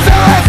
desire